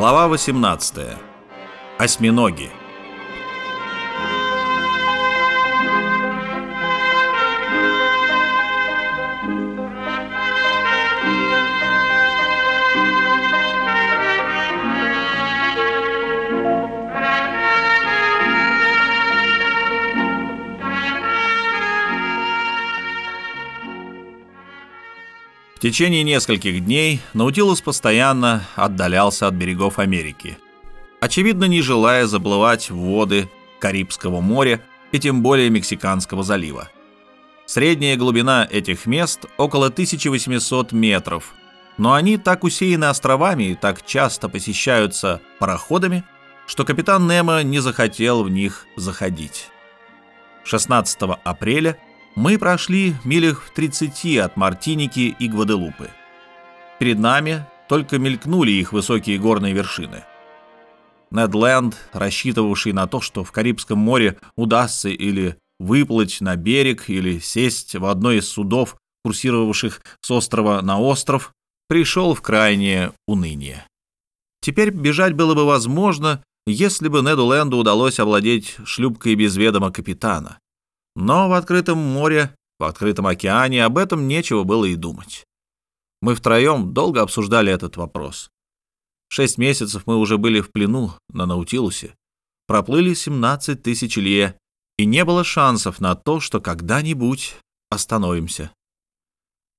Глава 18. Осьминоги. В течение нескольких дней Наутилус постоянно отдалялся от берегов Америки, очевидно, не желая заплывать в воды Карибского моря и тем более Мексиканского залива. Средняя глубина этих мест около 1800 метров, но они так усеяны островами и так часто посещаются пароходами, что капитан Немо не захотел в них заходить. 16 апреля – мы прошли милях в 30 от Мартиники и Гваделупы. Перед нами только мелькнули их высокие горные вершины. Недленд, рассчитывавший на то, что в Карибском море удастся или выплыть на берег, или сесть в одно из судов, курсировавших с острова на остров, пришел в крайнее уныние. Теперь бежать было бы возможно, если бы Неду Ленду удалось овладеть шлюпкой без ведома капитана. Но в открытом море, в открытом океане об этом нечего было и думать. Мы втроем долго обсуждали этот вопрос. Шесть месяцев мы уже были в плену на Наутилусе. Проплыли 17 тысяч лье, и не было шансов на то, что когда-нибудь остановимся.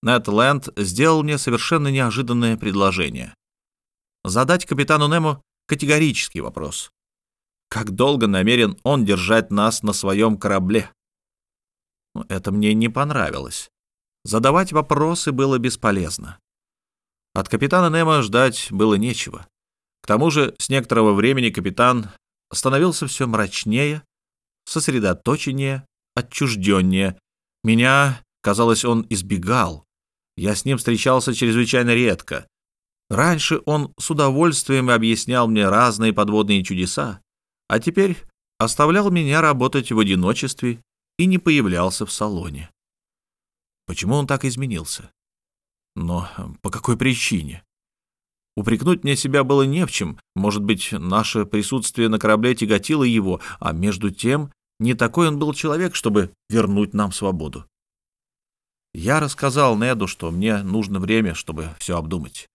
Нед Лэнд сделал мне совершенно неожиданное предложение. Задать капитану Немо категорический вопрос. Как долго намерен он держать нас на своем корабле? Это мне не понравилось. Задавать вопросы было бесполезно. От капитана Немо ждать было нечего. К тому же с некоторого времени капитан становился все мрачнее, сосредоточеннее, отчужденнее. Меня, казалось, он избегал. Я с ним встречался чрезвычайно редко. Раньше он с удовольствием объяснял мне разные подводные чудеса, а теперь оставлял меня работать в одиночестве и не появлялся в салоне. Почему он так изменился? Но по какой причине? Упрекнуть мне себя было не в чем. Может быть, наше присутствие на корабле тяготило его, а между тем не такой он был человек, чтобы вернуть нам свободу. Я рассказал Неду, что мне нужно время, чтобы все обдумать.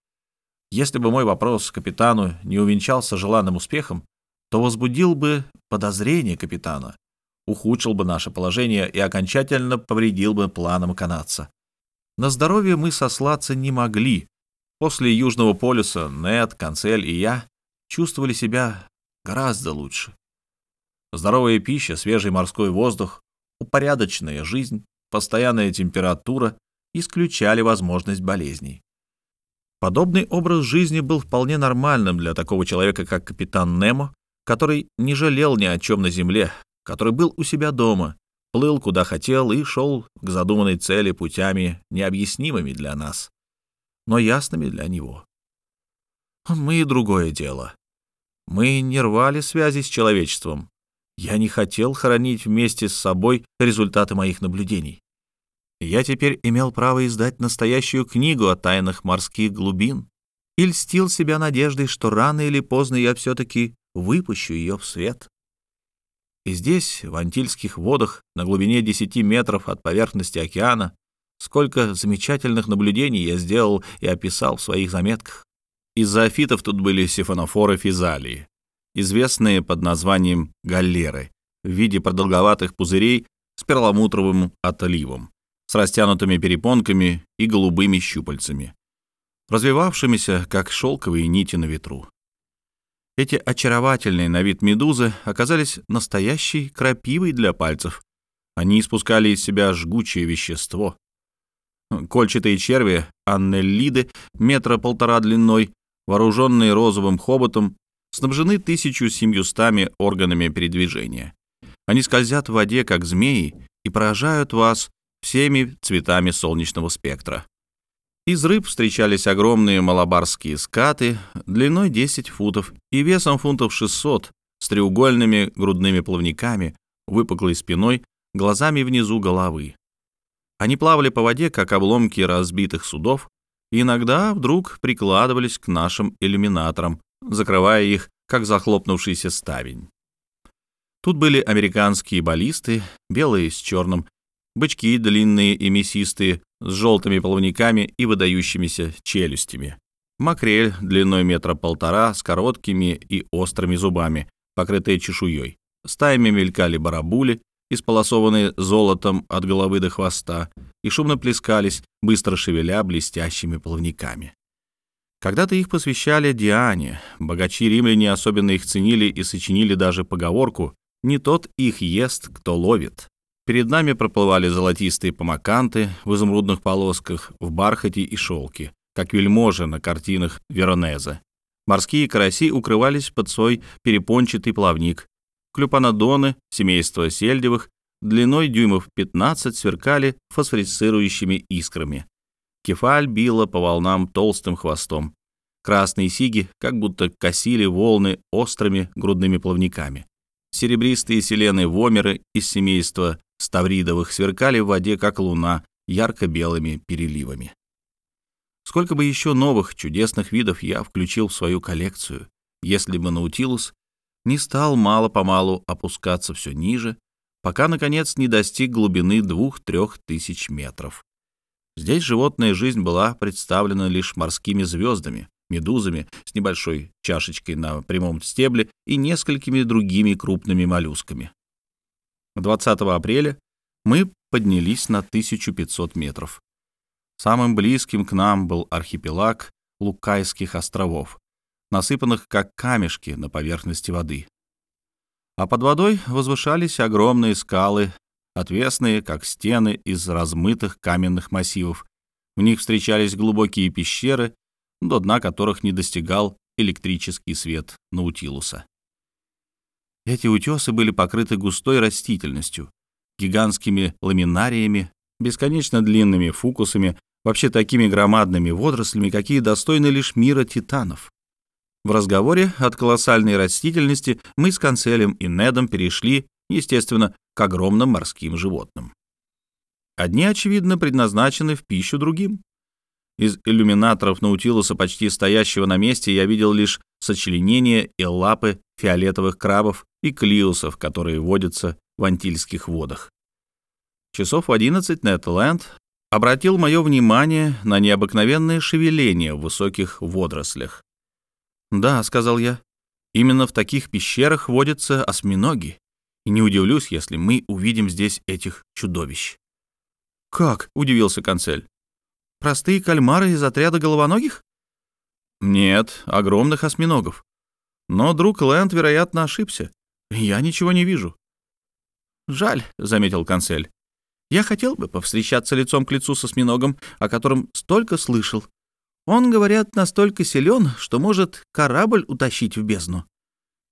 Если бы мой вопрос капитану не увенчался желанным успехом, то возбудил бы подозрение капитана, ухудшил бы наше положение и окончательно повредил бы планам канадца. На здоровье мы сослаться не могли. После Южного полюса Нед, Канцель и я чувствовали себя гораздо лучше. Здоровая пища, свежий морской воздух, упорядоченная жизнь, постоянная температура исключали возможность болезней. Подобный образ жизни был вполне нормальным для такого человека, как капитан Немо, который не жалел ни о чем на земле, который был у себя дома, плыл куда хотел и шел к задуманной цели путями, необъяснимыми для нас, но ясными для него. Мы другое дело. Мы не рвали связи с человечеством. Я не хотел хоронить вместе с собой результаты моих наблюдений. Я теперь имел право издать настоящую книгу о тайнах морских глубин и льстил себя надеждой, что рано или поздно я все-таки выпущу ее в свет. И здесь, в Антильских водах, на глубине 10 метров от поверхности океана, сколько замечательных наблюдений я сделал и описал в своих заметках. Из зоофитов тут были сифонофоры физалии, известные под названием галлеры, в виде продолговатых пузырей с перламутровым отливом, с растянутыми перепонками и голубыми щупальцами, развивавшимися, как шелковые нити на ветру. Эти очаровательные на вид медузы оказались настоящей крапивой для пальцев. Они испускали из себя жгучее вещество. Кольчатые черви, аннеллиды, метра полтора длиной, вооруженные розовым хоботом, снабжены тысячу семьюстами органами передвижения. Они скользят в воде, как змеи, и поражают вас всеми цветами солнечного спектра. Из рыб встречались огромные малабарские скаты длиной 10 футов и весом фунтов 600 с треугольными грудными плавниками, выпуклой спиной, глазами внизу головы. Они плавали по воде, как обломки разбитых судов, и иногда вдруг прикладывались к нашим иллюминаторам, закрывая их, как захлопнувшийся ставень. Тут были американские баллисты, белые с черным, бычки длинные и мясистые, с желтыми плавниками и выдающимися челюстями. Макрель длиной метра полтора с короткими и острыми зубами, покрытые чешуей. Стаями мелькали барабули, исполосованные золотом от головы до хвоста, и шумно плескались, быстро шевеля блестящими плавниками. Когда-то их посвящали Диане, богачи-римляне особенно их ценили и сочинили даже поговорку «Не тот их ест, кто ловит». Перед нами проплывали золотистые помаканты в изумрудных полосках, в бархате и шелке, как вельможи на картинах Веронезе. Морские караси укрывались под свой перепончатый плавник. Клюпанодоны, семейство сельдевых, длиной дюймов 15 сверкали фосфорицирующими искрами. Кефаль била по волнам толстым хвостом. Красные сиги как будто косили волны острыми грудными плавниками. Серебристые селены вомеры из семейства ставридовых сверкали в воде, как луна, ярко-белыми переливами. Сколько бы еще новых чудесных видов я включил в свою коллекцию, если бы Наутилус не стал мало-помалу опускаться все ниже, пока, наконец, не достиг глубины двух-трех тысяч метров. Здесь животная жизнь была представлена лишь морскими звездами, медузами с небольшой чашечкой на прямом стебле и несколькими другими крупными моллюсками. 20 апреля мы поднялись на 1500 метров. Самым близким к нам был архипелаг Лукайских островов, насыпанных как камешки на поверхности воды. А под водой возвышались огромные скалы, отвесные, как стены из размытых каменных массивов. В них встречались глубокие пещеры, до дна которых не достигал электрический свет Наутилуса. Эти утесы были покрыты густой растительностью, гигантскими ламинариями, бесконечно длинными фукусами, вообще такими громадными водорослями, какие достойны лишь мира титанов. В разговоре от колоссальной растительности мы с Канцелем и Недом перешли, естественно, к огромным морским животным. Одни, очевидно, предназначены в пищу другим. Из иллюминаторов Наутилуса, почти стоящего на месте, я видел лишь сочленения и лапы фиолетовых крабов и клиусов, которые водятся в антильских водах. Часов в одиннадцать Нетленд обратил мое внимание на необыкновенное шевеление в высоких водорослях. «Да», — сказал я, — «именно в таких пещерах водятся осьминоги, и не удивлюсь, если мы увидим здесь этих чудовищ». «Как?» — удивился канцель. Простые кальмары из отряда головоногих? Нет, огромных осьминогов. Но друг Лэнд, вероятно, ошибся. Я ничего не вижу. Жаль, заметил канцель. Я хотел бы повстречаться лицом к лицу с осьминогом, о котором столько слышал. Он, говорят, настолько силен, что может корабль утащить в бездну.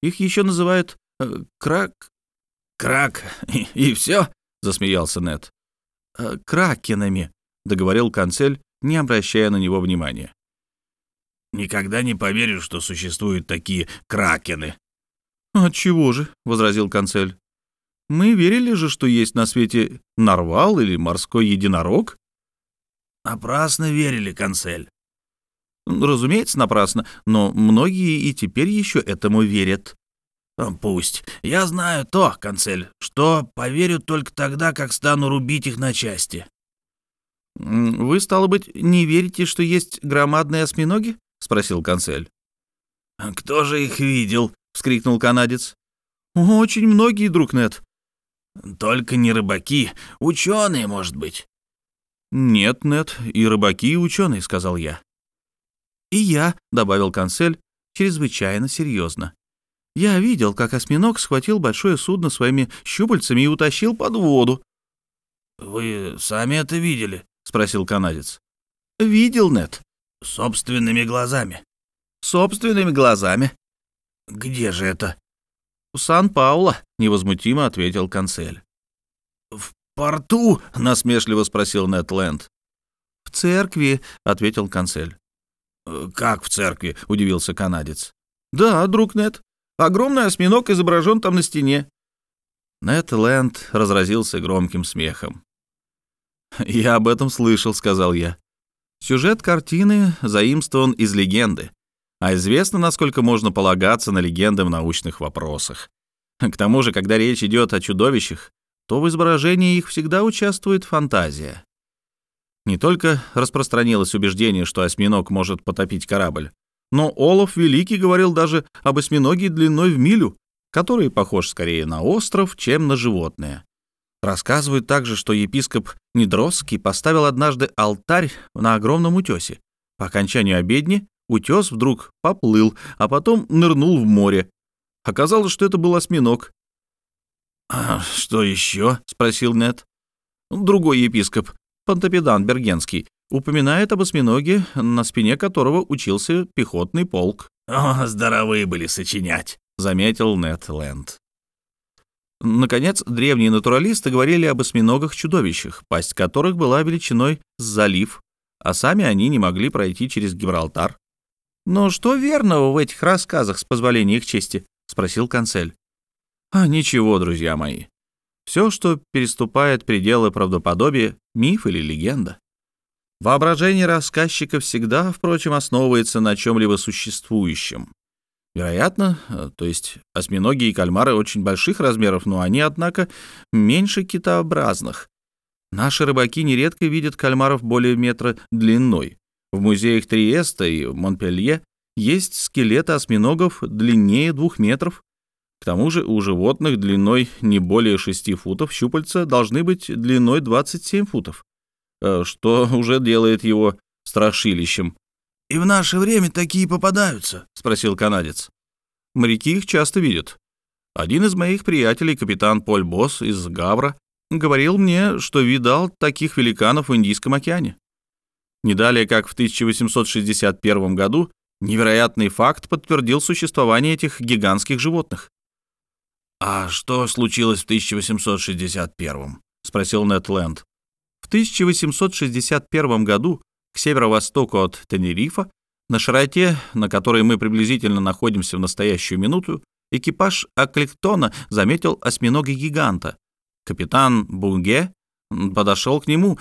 Их еще называют э, крак... Крак, и, и все, засмеялся Нед. Э, кракенами, — договорил канцель, не обращая на него внимания. «Никогда не поверю, что существуют такие кракены». «Отчего же?» — возразил канцель. «Мы верили же, что есть на свете нарвал или морской единорог». «Напрасно верили, канцель». «Разумеется, напрасно, но многие и теперь еще этому верят». «Пусть. Я знаю то, канцель, что поверю только тогда, как стану рубить их на части». «Вы, стало быть, не верите, что есть громадные осьминоги?» — спросил канцель. «Кто же их видел?» — вскрикнул канадец. «Очень многие, друг Нет». «Только не рыбаки, ученые, может быть». «Нет, Нет, и рыбаки, и ученые», — сказал я. «И я», — добавил канцель, чрезвычайно серьезно. «Я видел, как осьминог схватил большое судно своими щупальцами и утащил под воду». «Вы сами это видели?» — спросил канадец. «Видел, Нет. Собственными глазами». «Собственными глазами». «Где же это?» «Сан-Пауло», — невозмутимо ответил канцель. «В порту?» — насмешливо спросил Нет Ленд. «В церкви», — ответил канцель. «Как в церкви?» — удивился канадец. «Да, друг Нет. Огромный осьминог изображен там на стене». Нет Ленд разразился громким смехом. «Я об этом слышал», — сказал я. Сюжет картины заимствован из легенды. А известно, насколько можно полагаться на легенды в научных вопросах. К тому же, когда речь идет о чудовищах, то в изображении их всегда участвует фантазия. Не только распространилось убеждение, что осьминог может потопить корабль, но Олаф Великий говорил даже об осьминоге длиной в милю, который похож скорее на остров, чем на животное. Рассказывают также, что епископ Недросский поставил однажды алтарь на огромном утесе. По окончанию обедни утес вдруг поплыл, а потом нырнул в море. Оказалось, что это был осьминог. «А что еще?» — спросил Нет. Другой епископ, Пантопедан Бергенский, упоминает об осьминоге, на спине которого учился пехотный полк. «О, здоровые были сочинять», — заметил Нет Ленд. Наконец, древние натуралисты говорили об осьминогах-чудовищах, пасть которых была величиной с залив, а сами они не могли пройти через Гибралтар. «Но что верного в этих рассказах, с позволения их чести?» — спросил канцель. «А ничего, друзья мои. Все, что переступает пределы правдоподобия, миф или легенда. Воображение рассказчика всегда, впрочем, основывается на чем-либо существующем. Вероятно, э, то есть осьминоги и кальмары очень больших размеров, но они, однако, меньше китообразных. Наши рыбаки нередко видят кальмаров более метра длиной. В музеях Триеста и Монпелье есть скелеты осьминогов длиннее двух метров. К тому же у животных длиной не более 6 футов щупальца должны быть длиной 27 футов, э, что уже делает его страшилищем. «И в наше время такие попадаются?» — спросил канадец. «Моряки их часто видят. Один из моих приятелей, капитан Поль Босс из Гавра, говорил мне, что видал таких великанов в Индийском океане. Не далее, как в 1861 году, невероятный факт подтвердил существование этих гигантских животных. «А что случилось в 1861 — спросил Нед Ленд. В 1861 году к северо-востоку от Тенерифа, на широте, на которой мы приблизительно находимся в настоящую минуту, экипаж Акликтона заметил осьминога-гиганта. Капитан Бунге подошел к нему,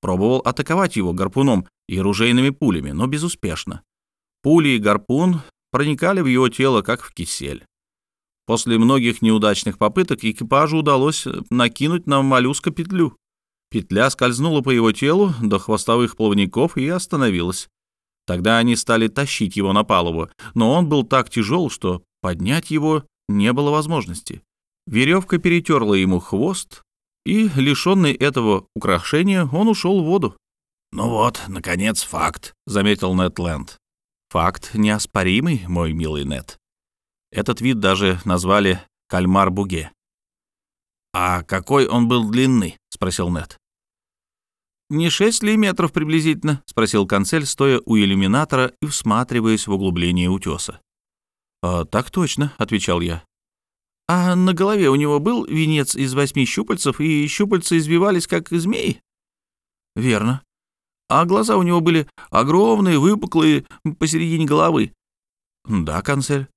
пробовал атаковать его гарпуном и ружейными пулями, но безуспешно. Пули и гарпун проникали в его тело, как в кисель. После многих неудачных попыток экипажу удалось накинуть на моллюска петлю. Петля скользнула по его телу до хвостовых плавников и остановилась. Тогда они стали тащить его на палубу, но он был так тяжел, что поднять его не было возможности. Веревка перетерла ему хвост, и, лишенный этого украшения, он ушел в воду. «Ну вот, наконец, факт», — заметил Нед Ленд. «Факт неоспоримый, мой милый Нед. Этот вид даже назвали кальмар-буге». «А какой он был длинный?» — спросил Нед. «Не шесть ли метров приблизительно?» — спросил канцель, стоя у иллюминатора и всматриваясь в углубление утеса. «А, «Так точно», — отвечал я. «А на голове у него был венец из восьми щупальцев, и щупальца извивались, как змеи?» «Верно. А глаза у него были огромные, выпуклые, посередине головы?» «Да, канцель.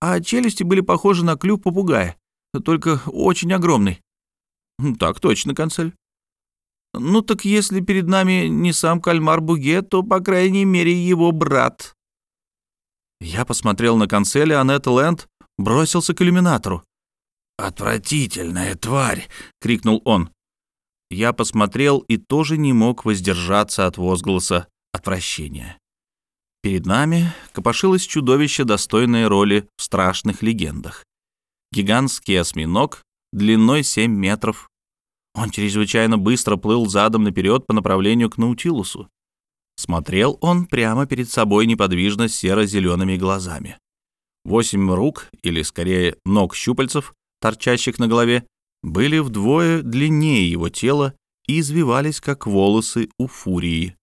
А челюсти были похожи на клюв попугая, только очень огромный?» «Так точно, канцель». Ну так если перед нами не сам кальмар Буге, то, по крайней мере, его брат. Я посмотрел на канцеля, Аннет Лэнд бросился к иллюминатору. «Отвратительная тварь!» — крикнул он. Я посмотрел и тоже не мог воздержаться от возгласа отвращения. Перед нами копошилось чудовище, достойное роли в страшных легендах. Гигантский осьминог длиной 7 метров, он чрезвычайно быстро плыл задом наперед по направлению к Наутилусу. Смотрел он прямо перед собой неподвижно серо-зелеными глазами. Восемь рук, или скорее ног щупальцев, торчащих на голове, были вдвое длиннее его тела и извивались, как волосы у фурии.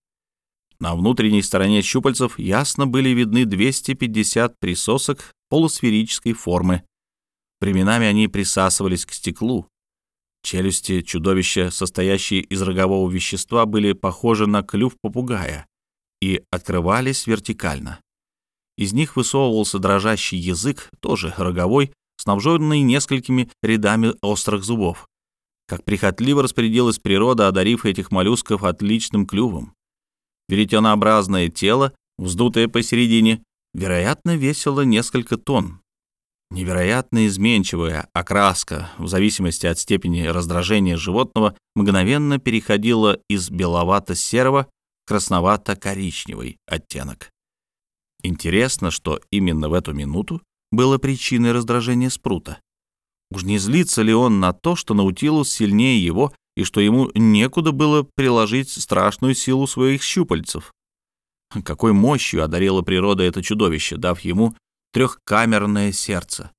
На внутренней стороне щупальцев ясно были видны 250 присосок полусферической формы. Временами они присасывались к стеклу, Челюсти чудовища, состоящие из рогового вещества, были похожи на клюв попугая и открывались вертикально. Из них высовывался дрожащий язык, тоже роговой, снабженный несколькими рядами острых зубов. Как прихотливо распорядилась природа, одарив этих моллюсков отличным клювом. Веретенообразное тело, вздутое посередине, вероятно, весило несколько тонн. Невероятно изменчивая окраска, в зависимости от степени раздражения животного, мгновенно переходила из беловато-серого в красновато-коричневый оттенок. Интересно, что именно в эту минуту было причиной раздражения спрута. Уж не злится ли он на то, что Наутилус сильнее его и что ему некуда было приложить страшную силу своих щупальцев? Какой мощью одарила природа это чудовище, дав ему трехкамерное сердце.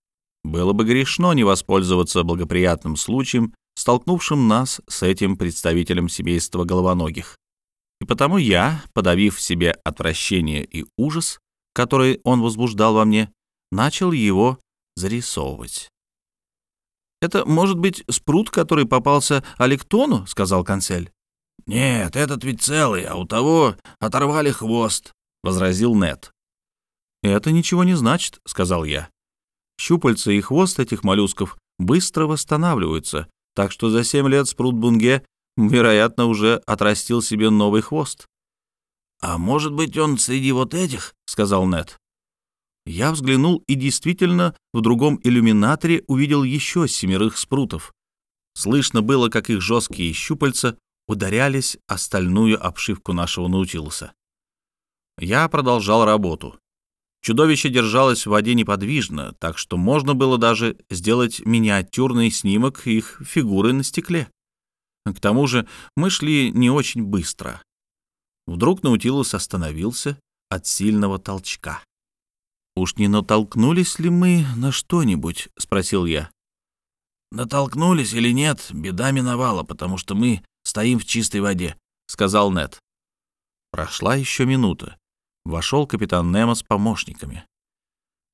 Было бы грешно не воспользоваться благоприятным случаем, столкнувшим нас с этим представителем семейства головоногих. И потому я, подавив в себе отвращение и ужас, который он возбуждал во мне, начал его зарисовывать. «Это, может быть, спрут, который попался Алектону?» — сказал канцель. «Нет, этот ведь целый, а у того оторвали хвост», — возразил Нет. «Это ничего не значит», — сказал я. «Щупальца и хвост этих моллюсков быстро восстанавливаются, так что за семь лет спрут-бунге, вероятно, уже отрастил себе новый хвост». «А может быть, он среди вот этих?» — сказал Нет. Я взглянул и действительно в другом иллюминаторе увидел еще семерых спрутов. Слышно было, как их жесткие щупальца ударялись о стальную обшивку нашего наутилуса. Я продолжал работу. Чудовище держалось в воде неподвижно, так что можно было даже сделать миниатюрный снимок их фигуры на стекле. К тому же мы шли не очень быстро. Вдруг Наутилус остановился от сильного толчка. «Уж не натолкнулись ли мы на что-нибудь?» — спросил я. «Натолкнулись или нет, беда миновала, потому что мы стоим в чистой воде», — сказал Нед. Прошла еще минута вошел капитан Немо с помощниками.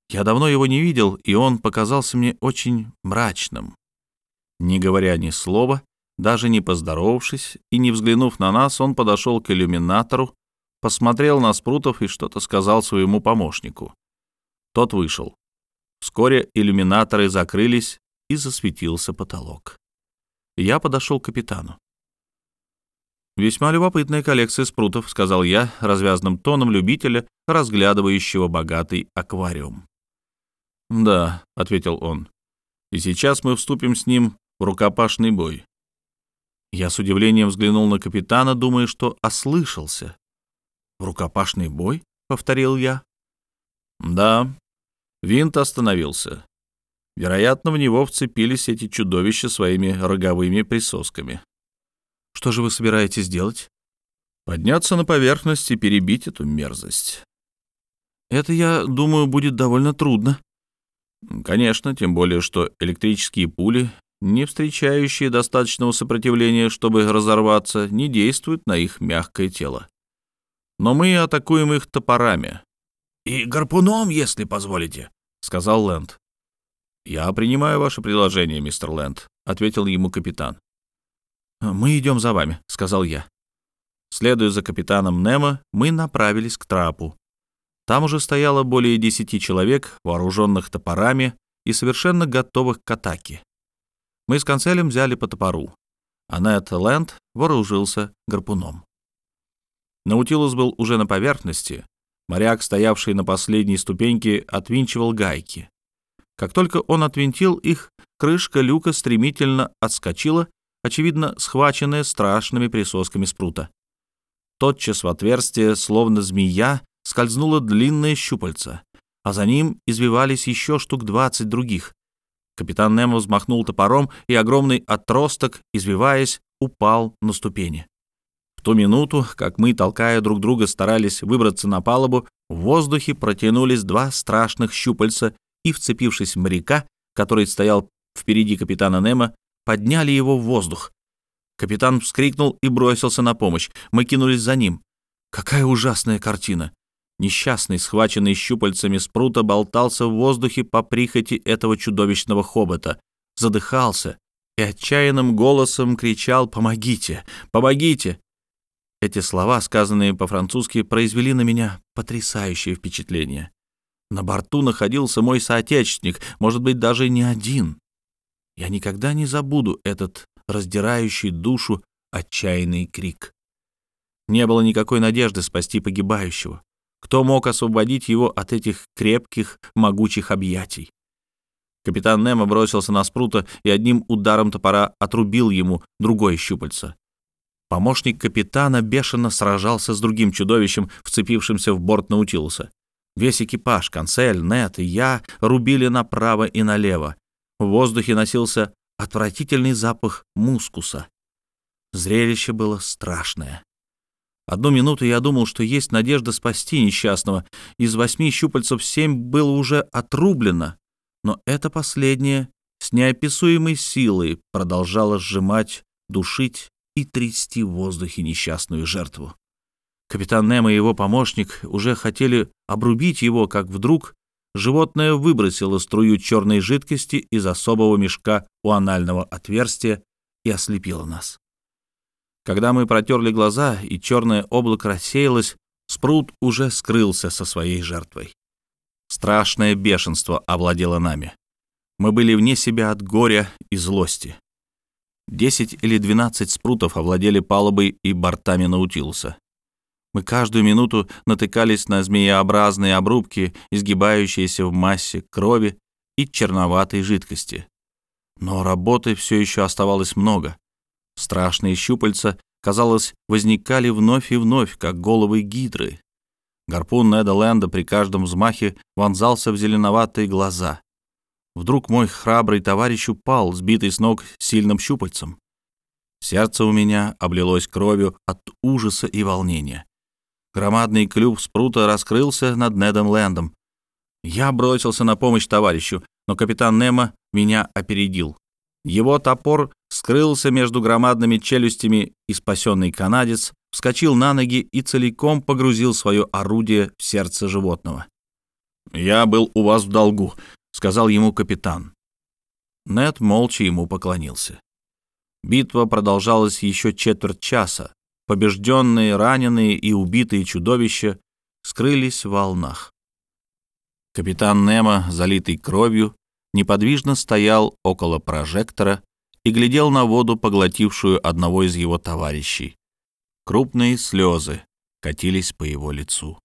Я давно его не видел, и он показался мне очень мрачным. Не говоря ни слова, даже не поздоровавшись и не взглянув на нас, он подошел к иллюминатору, посмотрел на Спрутов и что-то сказал своему помощнику. Тот вышел. Вскоре иллюминаторы закрылись, и засветился потолок. Я подошел к капитану. «Весьма любопытная коллекция спрутов», — сказал я развязным тоном любителя, разглядывающего богатый аквариум. «Да», — ответил он, — «и сейчас мы вступим с ним в рукопашный бой». Я с удивлением взглянул на капитана, думая, что ослышался. «В рукопашный бой?» — повторил я. «Да». Винт остановился. Вероятно, в него вцепились эти чудовища своими роговыми присосками. Что же вы собираетесь делать? Подняться на поверхность и перебить эту мерзость. Это, я думаю, будет довольно трудно. Конечно, тем более, что электрические пули, не встречающие достаточного сопротивления, чтобы разорваться, не действуют на их мягкое тело. Но мы атакуем их топорами. «И гарпуном, если позволите», — сказал Лэнд. «Я принимаю ваше предложение, мистер Лэнд», — ответил ему капитан. «Мы идем за вами», — сказал я. Следуя за капитаном Немо, мы направились к трапу. Там уже стояло более десяти человек, вооруженных топорами и совершенно готовых к атаке. Мы с канцелем взяли по топору, а Нед Лэнд вооружился гарпуном. Наутилус был уже на поверхности. Моряк, стоявший на последней ступеньке, отвинчивал гайки. Как только он отвинтил их, крышка люка стремительно отскочила очевидно, схваченная страшными присосками спрута. Тотчас в отверстие, словно змея, скользнуло длинное щупальце, а за ним извивались еще штук двадцать других. Капитан Немо взмахнул топором, и огромный отросток, извиваясь, упал на ступени. В ту минуту, как мы, толкая друг друга, старались выбраться на палубу, в воздухе протянулись два страшных щупальца и, вцепившись в моряка, который стоял впереди капитана Немо, подняли его в воздух. Капитан вскрикнул и бросился на помощь. Мы кинулись за ним. Какая ужасная картина! Несчастный, схваченный щупальцами спрута, болтался в воздухе по прихоти этого чудовищного хобота, задыхался и отчаянным голосом кричал «Помогите! Помогите!». Эти слова, сказанные по-французски, произвели на меня потрясающее впечатление. На борту находился мой соотечественник, может быть, даже не один. Я никогда не забуду этот раздирающий душу отчаянный крик. Не было никакой надежды спасти погибающего. Кто мог освободить его от этих крепких, могучих объятий? Капитан Немо бросился на спрута и одним ударом топора отрубил ему другое щупальце. Помощник капитана бешено сражался с другим чудовищем, вцепившимся в борт Наутилуса. Весь экипаж, Канцель, Нет и я рубили направо и налево. В воздухе носился отвратительный запах мускуса. Зрелище было страшное. Одну минуту я думал, что есть надежда спасти несчастного. Из восьми щупальцев семь было уже отрублено, но это последнее с неописуемой силой продолжало сжимать, душить и трясти в воздухе несчастную жертву. Капитан Немо и его помощник уже хотели обрубить его, как вдруг животное выбросило струю черной жидкости из особого мешка у анального отверстия и ослепило нас. Когда мы протерли глаза и черное облако рассеялось, Спрут уже скрылся со своей жертвой. Страшное бешенство овладело нами. Мы были вне себя от горя и злости. Десять или двенадцать спрутов овладели палубой и бортами Наутилуса. Мы каждую минуту натыкались на змееобразные обрубки, изгибающиеся в массе крови и черноватой жидкости. Но работы все еще оставалось много. Страшные щупальца, казалось, возникали вновь и вновь, как головы гидры. Гарпун Неда Ленда при каждом взмахе вонзался в зеленоватые глаза. Вдруг мой храбрый товарищ упал, сбитый с ног сильным щупальцем. Сердце у меня облилось кровью от ужаса и волнения. Громадный клюв спрута раскрылся над Недом Лэндом. Я бросился на помощь товарищу, но капитан Немо меня опередил. Его топор скрылся между громадными челюстями, и спасенный канадец вскочил на ноги и целиком погрузил свое орудие в сердце животного. «Я был у вас в долгу», — сказал ему капитан. Нед молча ему поклонился. Битва продолжалась еще четверть часа. Побежденные, раненые и убитые чудовища скрылись в волнах. Капитан Немо, залитый кровью, неподвижно стоял около прожектора и глядел на воду, поглотившую одного из его товарищей. Крупные слезы катились по его лицу.